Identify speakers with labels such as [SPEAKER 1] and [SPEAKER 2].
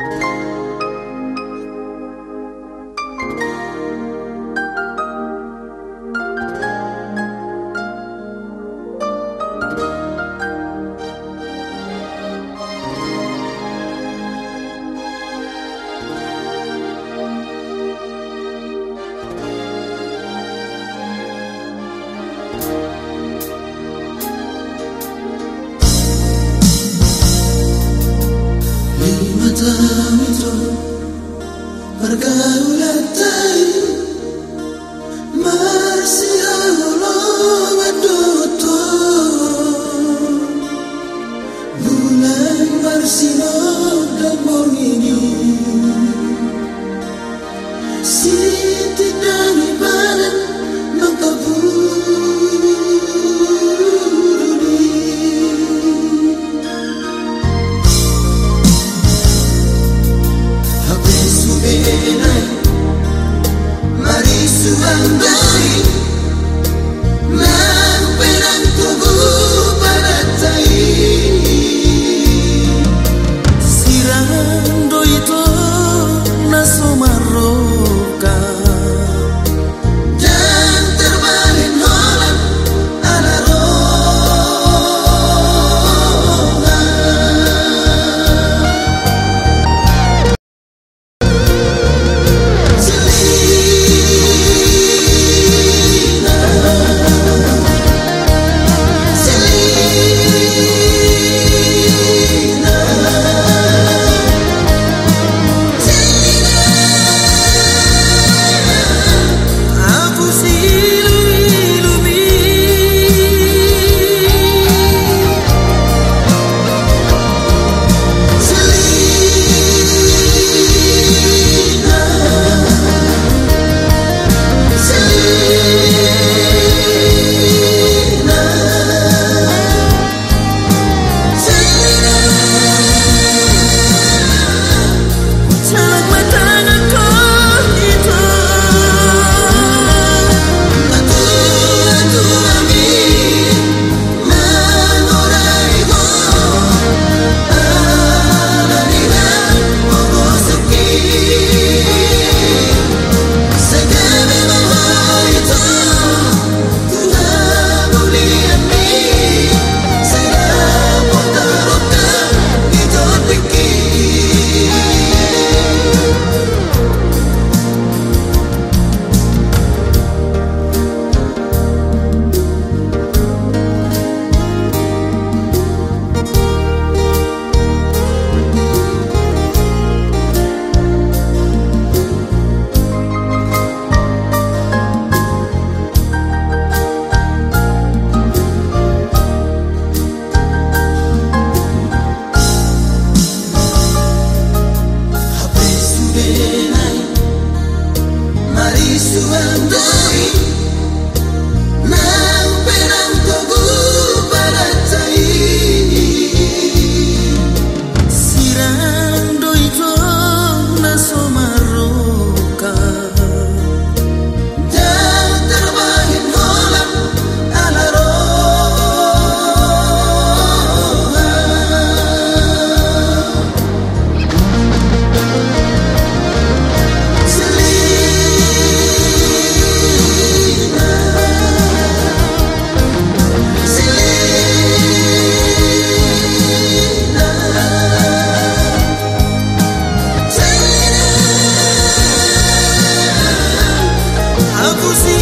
[SPEAKER 1] Ilma ulaatta you and I. vous y